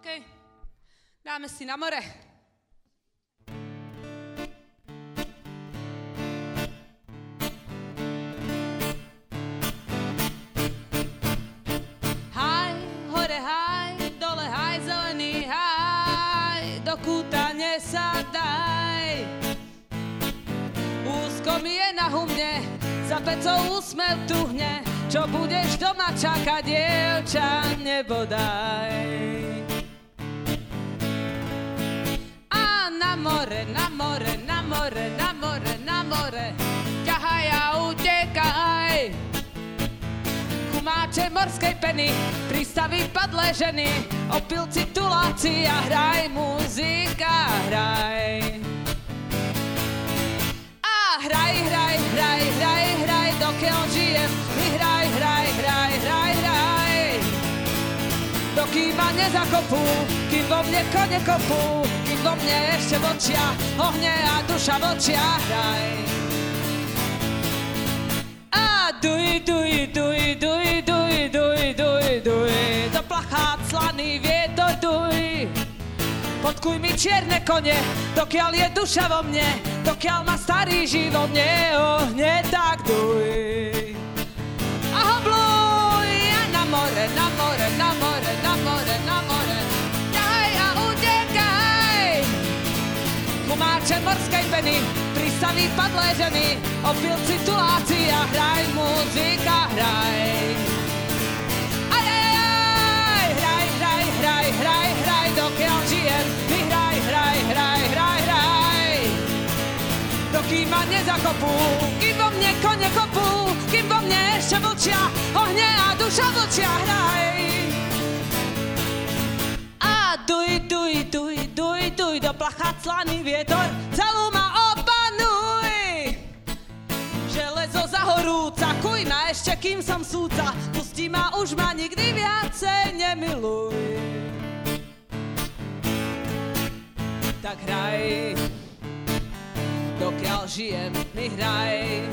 OK, dáme si na more. Haj, hore, haj, dole, haj, zelený, haj, do kúta nesadaj. Úzko mi je na humne, za pecou úsmev tuhne, čo budeš doma čakať, dievča, nebodaj. More, ťahaj a utekaj. Chumáče morskej peny, prístavy padlé ženy, opilci tuláci a hraj, muzika, hraj. A hraj, hraj, hraj, hraj, hraj, dokiaľ žijem, my hraj, hraj, hraj, hraj, hraj. Dokým ma nezakopú, kým vo mne kone kopú, kým vo mne ešte vočia, ohne a duša vočia, hraj. Slaný vietor duj. Podkuj mi čierne kone, dokiaľ je duša vo mne, dokiaľ ma starý život neohne, tak duj. A hobluj, a na more, na more, na more, na more, na more, ťahaj a utekaj. Kumáče morskej peny, prístavy padlé ženy, opilci tuláci a hraj, muzika, hraj. Hraj, hraj, dokiaľ žijem, my hraj, hraj, hraj, hraj, hraj. Dokým ma nezakopú, kým vo mne kone kopú, kým vo mne ešte vlčia, ohne a duša vlčia, hraj. A duj, duj, duj, duj, duj, do placha slaný vietor, celú ma opanuj. Železo zahorúca, kuj ma ešte, kým som súca, pustí ma, už ma nikdy viacej nemiluj. Tak hraj, dokiaľ žijem, mi hraj.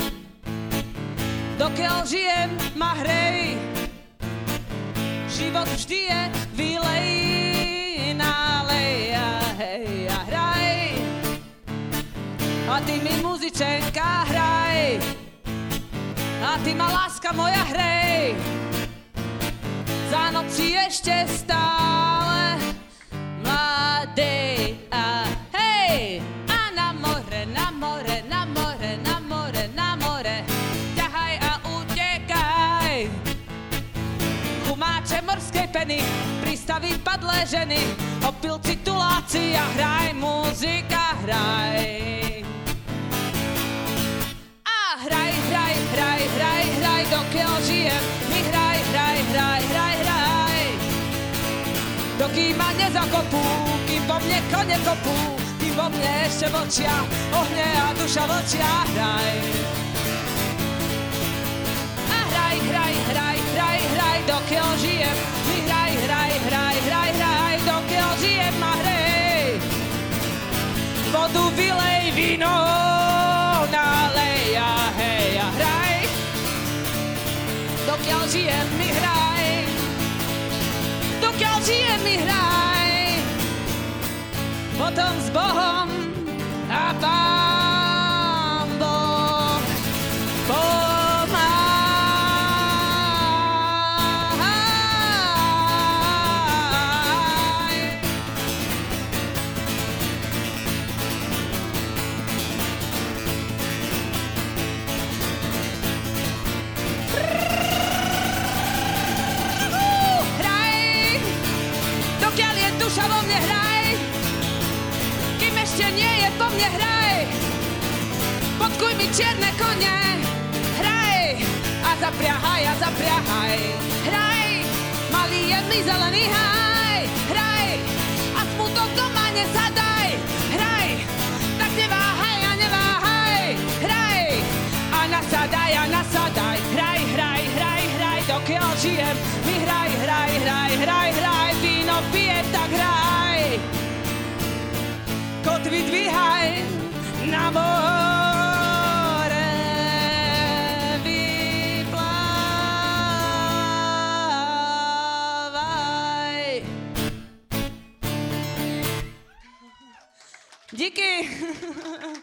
Dokiaľ žijem, ma hrej. Život vždy je vylej, nálej a hej a hraj. A ty mi muzičenka hraj. A ty ma láska moja hrej. Za noci ešte stále peny, prístavy padlé ženy, opilci tuláci a hraj, muzika, hraj. A hraj, hraj, hraj, hraj, hraj, dokiaľ žijem, my hraj, hraj, hraj, hraj, hraj. Dokým ma nezakopú, kým po mne kone kopú, kým vo mne ešte vočia, ohne a duša vočia, hraj. Vodu vylej, víno nalej a hej a hraj. Dokiaľ žijem, mi hraj. Dokiaľ žijem, mi hraj. Potom s Bohom a Pán mne, hraj. Podkuj mi čierne kone, hraj. A zapriahaj, a zapriahaj, hraj. Malý je mi zelený, haj, hraj. A smutok doma nezadaj, hraj. Tak neváhaj a neváhaj, hraj. A nasadaj, a nasadaj, hraj, hraj, hraj, hraj, dokiaľ žijem. Mi hraj, hraj, hraj, hraj, hraj, víno pije, tak hraj. Kotvy dvíhaj namora vi vai. De que